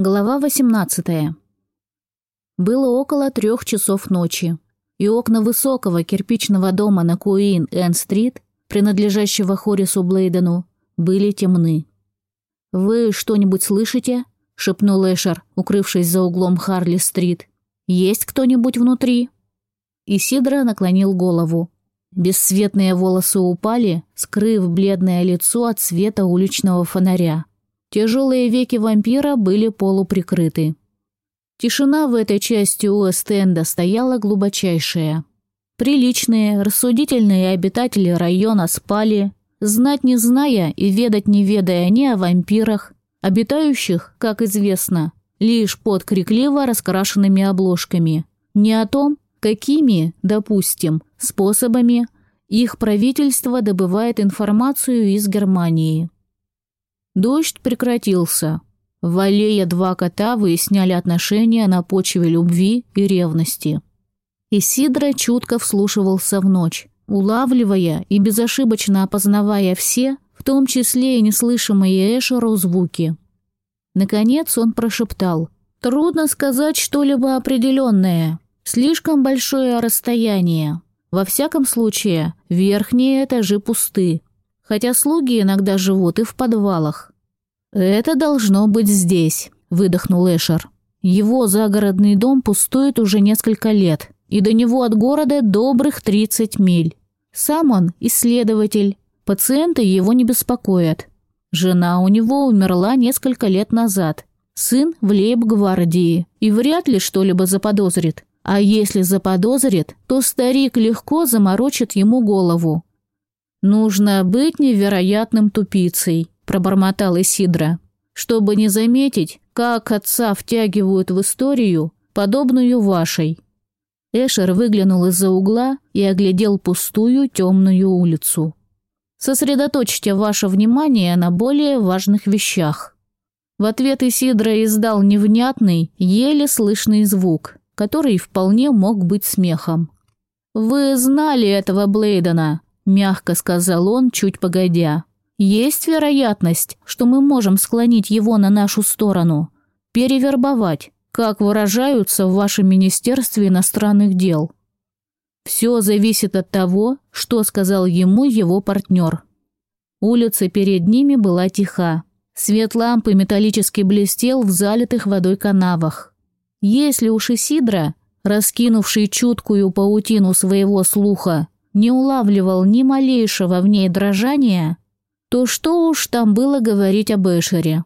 Глава 18. Было около трех часов ночи, и окна высокого кирпичного дома на Куин-Энн-стрит, принадлежащего Хорису Блейдену, были темны. «Вы что-нибудь слышите?» – шепнул Эшер, укрывшись за углом Харли-стрит. «Есть кто-нибудь внутри?» Исидра наклонил голову. Бесцветные волосы упали, скрыв бледное лицо от света уличного фонаря. Тяжелые веки вампира были полуприкрыты. Тишина в этой части Уэст-Энда стояла глубочайшая. Приличные, рассудительные обитатели района спали, знать не зная и ведать не ведая ни о вампирах, обитающих, как известно, лишь под крикливо раскрашенными обложками, ни о том, какими, допустим, способами их правительство добывает информацию из Германии. Дождь прекратился. В аллее два кота выясняли отношения на почве любви и ревности. Исидра чутко вслушивался в ночь, улавливая и безошибочно опознавая все, в том числе и неслышимые Эшеру звуки. Наконец он прошептал. «Трудно сказать что-либо определенное. Слишком большое расстояние. Во всяком случае, верхние этажи пусты хотя слуги иногда живут и в подвалах. «Это должно быть здесь», – выдохнул Эшер. «Его загородный дом пустует уже несколько лет, и до него от города добрых 30 миль. Сам он – исследователь, пациенты его не беспокоят. Жена у него умерла несколько лет назад, сын в лейб-гвардии, и вряд ли что-либо заподозрит. А если заподозрит, то старик легко заморочит ему голову, «Нужно быть невероятным тупицей», – пробормотал Исидра, «чтобы не заметить, как отца втягивают в историю, подобную вашей». Эшер выглянул из-за угла и оглядел пустую темную улицу. «Сосредоточьте ваше внимание на более важных вещах». В ответ Исидра издал невнятный, еле слышный звук, который вполне мог быть смехом. «Вы знали этого Блейдена», мягко сказал он, чуть погодя. Есть вероятность, что мы можем склонить его на нашу сторону, перевербовать, как выражаются в вашем Министерстве иностранных дел. Все зависит от того, что сказал ему его партнер. Улица перед ними была тиха. Свет лампы металлически блестел в залитых водой канавах. Если уж Исидра, раскинувший чуткую паутину своего слуха, не улавливал ни малейшего в ней дрожания, то что уж там было говорить об Эшере.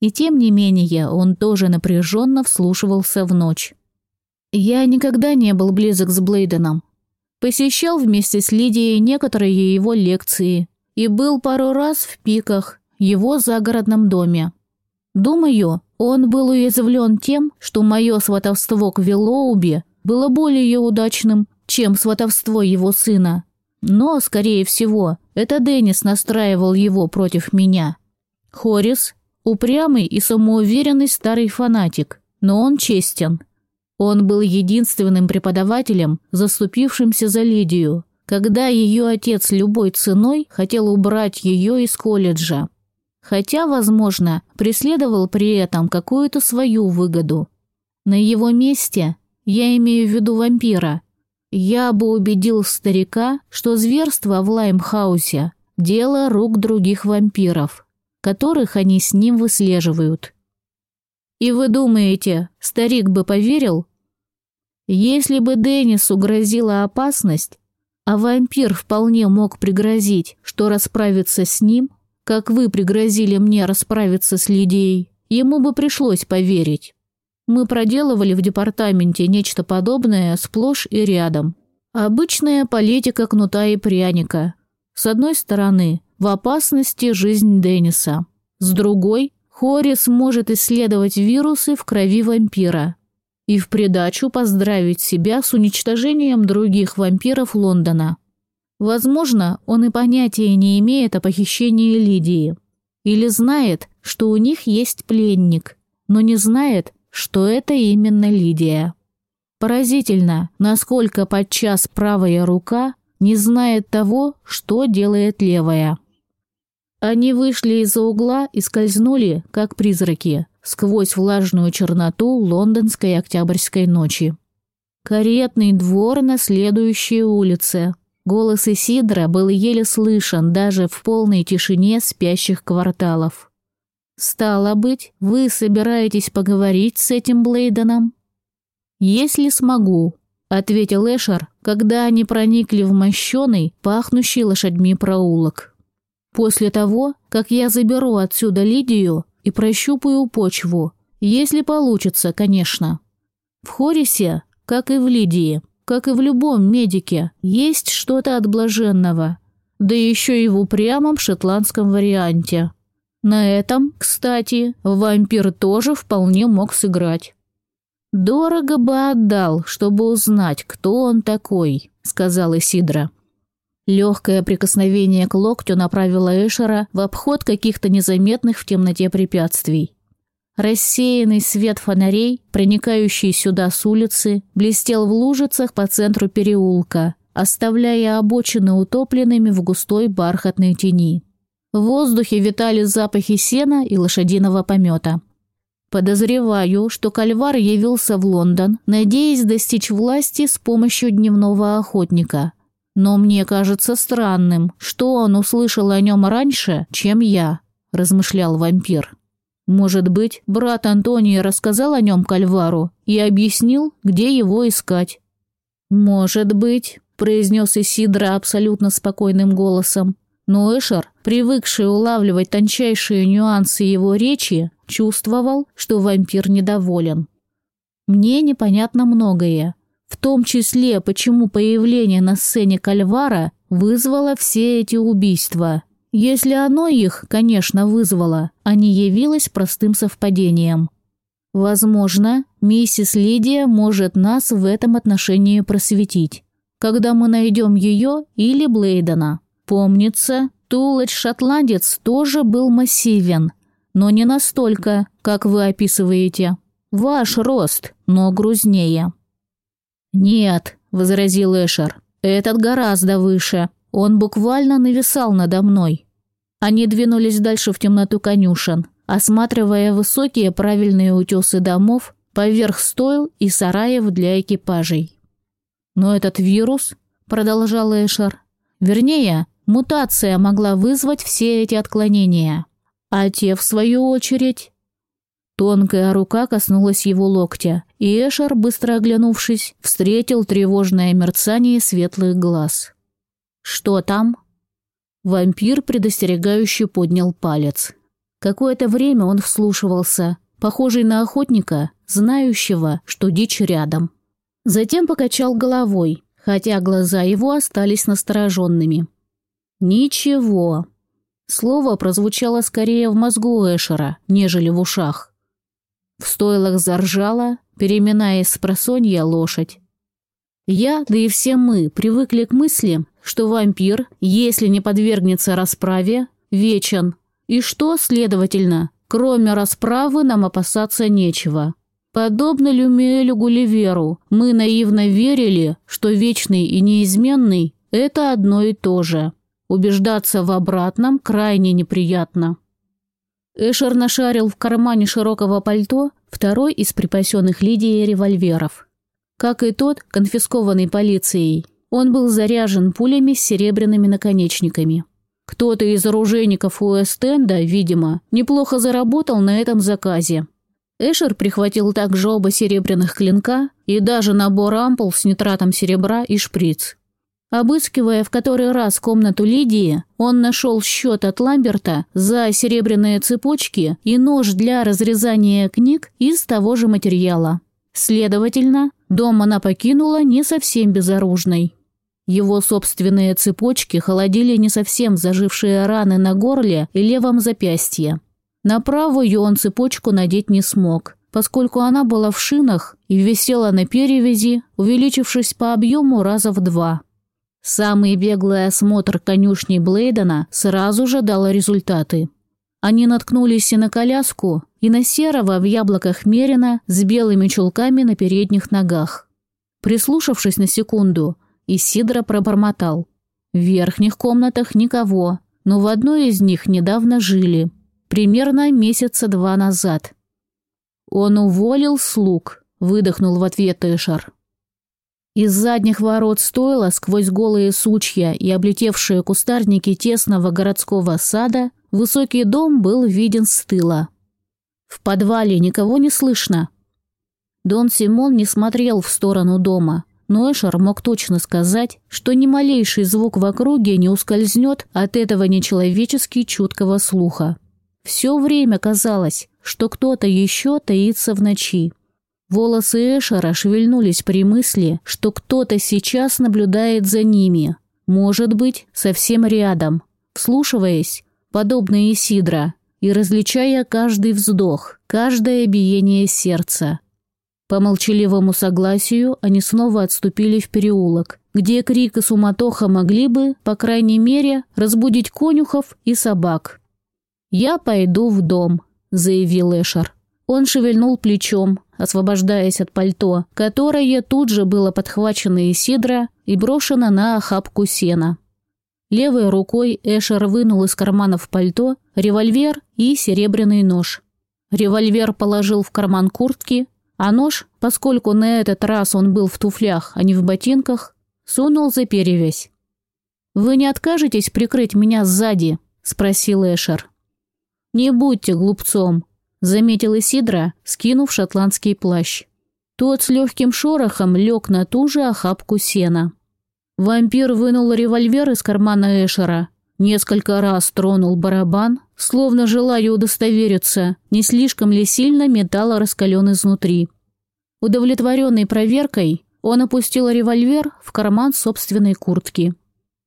И тем не менее он тоже напряженно вслушивался в ночь. Я никогда не был близок с Блейденом. Посещал вместе с Лидией некоторые его лекции и был пару раз в пиках, его загородном доме. Думаю, он был уязвлен тем, что мое сватовство к Виллоубе было более удачным, чем сватовство его сына. Но, скорее всего, это Деннис настраивал его против меня. Хорис – упрямый и самоуверенный старый фанатик, но он честен. Он был единственным преподавателем, заступившимся за Лидию, когда ее отец любой ценой хотел убрать ее из колледжа. Хотя, возможно, преследовал при этом какую-то свою выгоду. На его месте, я имею в виду вампира – я бы убедил старика, что зверство в Лаймхаусе – дело рук других вампиров, которых они с ним выслеживают. И вы думаете, старик бы поверил? Если бы Деннису грозила опасность, а вампир вполне мог пригрозить, что расправится с ним, как вы пригрозили мне расправиться с Лидией, ему бы пришлось поверить. Мы проделывали в департаменте нечто подобное сплошь и рядом. Обычная политика кнута и пряника. С одной стороны, в опасности жизнь Денниса. С другой, Хорис может исследовать вирусы в крови вампира. И в придачу поздравить себя с уничтожением других вампиров Лондона. Возможно, он и понятия не имеет о похищении Лидии. Или знает, что у них есть пленник, но не знает, что это именно Лидия. Поразительно, насколько подчас правая рука не знает того, что делает левая. Они вышли из-за угла и скользнули, как призраки, сквозь влажную черноту лондонской октябрьской ночи. Каретный двор на следующей улице. Голос Исидра был еле слышен даже в полной тишине спящих кварталов. «Стало быть, вы собираетесь поговорить с этим Блейденом?» «Если смогу», — ответил Эшер, когда они проникли в мощеный, пахнущий лошадьми проулок. «После того, как я заберу отсюда Лидию и прощупаю почву, если получится, конечно. В Хорисе, как и в Лидии, как и в любом медике, есть что-то от блаженного, да еще и в упрямом шотландском варианте. На этом, кстати, вампир тоже вполне мог сыграть. «Дорого бы отдал, чтобы узнать, кто он такой», — сказал Исидра. Легкое прикосновение к локтю направило Эшера в обход каких-то незаметных в темноте препятствий. Рассеянный свет фонарей, проникающий сюда с улицы, блестел в лужицах по центру переулка, оставляя обочины утопленными в густой бархатной тени. В воздухе витали запахи сена и лошадиного помета. Подозреваю, что Кальвар явился в Лондон, надеясь достичь власти с помощью дневного охотника. Но мне кажется странным, что он услышал о нем раньше, чем я, размышлял вампир. Может быть, брат Антония рассказал о нем Кальвару и объяснил, где его искать. «Может быть», – произнес Исидра абсолютно спокойным голосом. Но Эшер, привыкший улавливать тончайшие нюансы его речи, чувствовал, что вампир недоволен. Мне непонятно многое, в том числе, почему появление на сцене Кальвара вызвало все эти убийства. Если оно их, конечно, вызвало, а не явилось простым совпадением. Возможно, миссис Лидия может нас в этом отношении просветить, когда мы найдем ее или Блейдена. Помнится, Тулач-шотландец тоже был массивен, но не настолько, как вы описываете. Ваш рост, но грузнее». «Нет», — возразил Эшер, — «этот гораздо выше. Он буквально нависал надо мной». Они двинулись дальше в темноту конюшен, осматривая высокие правильные утесы домов поверх стойл и сараев для экипажей. «Но этот вирус», — продолжал Эшер, — «вернее, мутация могла вызвать все эти отклонения. А те, в свою очередь... Тонкая рука коснулась его локтя, и Эшер, быстро оглянувшись, встретил тревожное мерцание светлых глаз. «Что там?» Вампир предостерегающе поднял палец. Какое-то время он вслушивался, похожий на охотника, знающего, что дичь рядом. Затем покачал головой, хотя глаза его остались настороженными. «Ничего», Слово прозвучало скорее в мозгу Эшера, нежели в ушах. В стойлах заржала, переминаясь с просонья лошадь. Я, да и все мы, привыкли к мысли, что вампир, если не подвергнется расправе, вечен. И что, следовательно, кроме расправы нам опасаться нечего. Подобно Люмиэлю Гулливеру, мы наивно верили, что вечный и неизменный – это одно и то же. Убеждаться в обратном крайне неприятно. Эшер нашарил в кармане широкого пальто второй из припасенных Лидией револьверов. Как и тот, конфискованный полицией, он был заряжен пулями с серебряными наконечниками. Кто-то из оружейников Уэст-Энда, видимо, неплохо заработал на этом заказе. Эшер прихватил также оба серебряных клинка и даже набор ампул с нитратом серебра и шприц. Обыскивая в который раз комнату Лидии, он нашел счет от Ламберта за серебряные цепочки и нож для разрезания книг из того же материала. Следовательно, дом она покинула не совсем безоружной. Его собственные цепочки холодили не совсем зажившие раны на горле и левом запястье. На правую он цепочку надеть не смог, поскольку она была в шинах и висела на перевязи, увеличившись по объему раза в два. Самый беглый осмотр конюшни Блейдена сразу же дал результаты. Они наткнулись и на коляску, и на серого в яблоках Мерина с белыми чулками на передних ногах. Прислушавшись на секунду, Исидро пробормотал. В верхних комнатах никого, но в одной из них недавно жили. Примерно месяца два назад. Он уволил слуг, выдохнул в ответ Эшер. Из задних ворот стойла, сквозь голые сучья и облетевшие кустарники тесного городского сада, высокий дом был виден с тыла. В подвале никого не слышно. Дон Симон не смотрел в сторону дома, но Эшер мог точно сказать, что ни малейший звук в округе не ускользнет от этого нечеловечески чуткого слуха. Все время казалось, что кто-то еще таится в ночи. Волосы Эшера шевельнулись при мысли, что кто-то сейчас наблюдает за ними. Может быть, совсем рядом. Вслушиваясь, подобно Исидра, и различая каждый вздох, каждое биение сердца. По молчаливому согласию они снова отступили в переулок, где крик и суматоха могли бы, по крайней мере, разбудить конюхов и собак. «Я пойду в дом», — заявил Эшер. Он шевельнул плечом, освобождаясь от пальто, которое тут же было подхвачено Исидро и брошено на охапку сена. Левой рукой Эшер вынул из карманов пальто револьвер и серебряный нож. Револьвер положил в карман куртки, а нож, поскольку на этот раз он был в туфлях, а не в ботинках, сунул за перевязь. «Вы не откажетесь прикрыть меня сзади?» – спросил Эшер. «Не будьте глупцом», заметил Исидра, скинув шотландский плащ. Тот с легким шорохом лег на ту же охапку сена. Вампир вынул револьвер из кармана Эшера, несколько раз тронул барабан, словно желая удостовериться, не слишком ли сильно металл раскален изнутри. Удовлетворенный проверкой, он опустил револьвер в карман собственной куртки.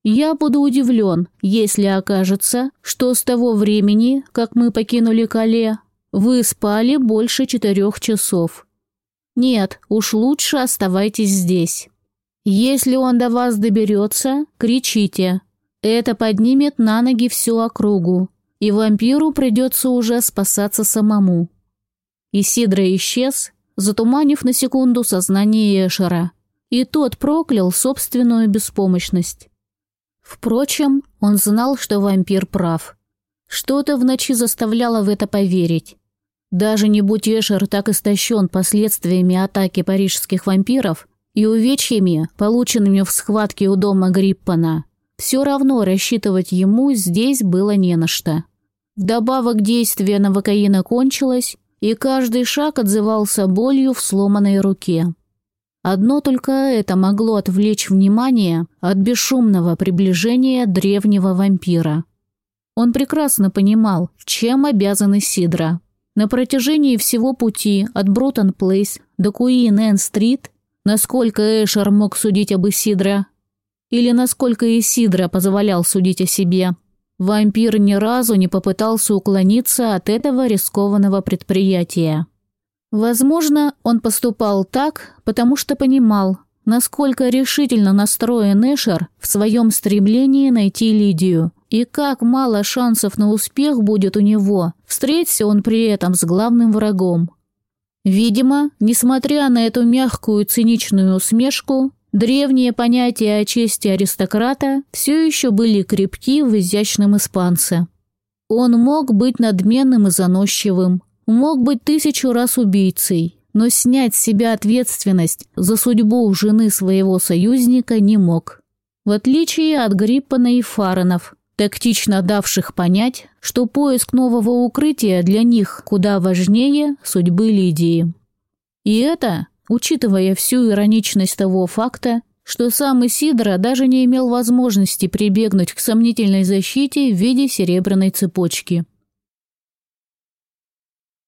Я буду удивлен, если окажется, что с того времени, как мы покинули Кале, вы спали больше четырех часов. Нет, уж лучше оставайтесь здесь. Если он до вас доберется, кричите. Это поднимет на ноги всю округу, и вампиру придется уже спасаться самому. Исидра исчез, затуманив на секунду сознание Эшера, и тот проклял собственную беспомощность. Впрочем, он знал, что вампир прав. Что-то в ночи заставляло в это поверить. Даже не будь Эшер так истощен последствиями атаки парижских вампиров и увечьями, полученными в схватке у дома Гриппана, все равно рассчитывать ему здесь было не на что. Вдобавок действие новокаина кончилось, и каждый шаг отзывался болью в сломанной руке. Одно только это могло отвлечь внимание от бесшумного приближения древнего вампира. Он прекрасно понимал, чем обязан Исидро. На протяжении всего пути от Брутон-Плейс до Куин-Энн-Стрит, насколько Эшер мог судить об Исидро, или насколько Исидро позволял судить о себе, вампир ни разу не попытался уклониться от этого рискованного предприятия. Возможно, он поступал так, потому что понимал, насколько решительно настроен Эшер в своем стремлении найти Лидию и как мало шансов на успех будет у него, встретится он при этом с главным врагом. Видимо, несмотря на эту мягкую циничную усмешку, древние понятия о чести аристократа все еще были крепки в изящном испанце. Он мог быть надменным и заносчивым, мог быть тысячу раз убийцей, но снять с себя ответственность за судьбу жены своего союзника не мог. В отличие от Гриппана и Фаронов, тактично давших понять, что поиск нового укрытия для них куда важнее судьбы Лидии. И это, учитывая всю ироничность того факта, что сам Исидро даже не имел возможности прибегнуть к сомнительной защите в виде серебряной цепочки –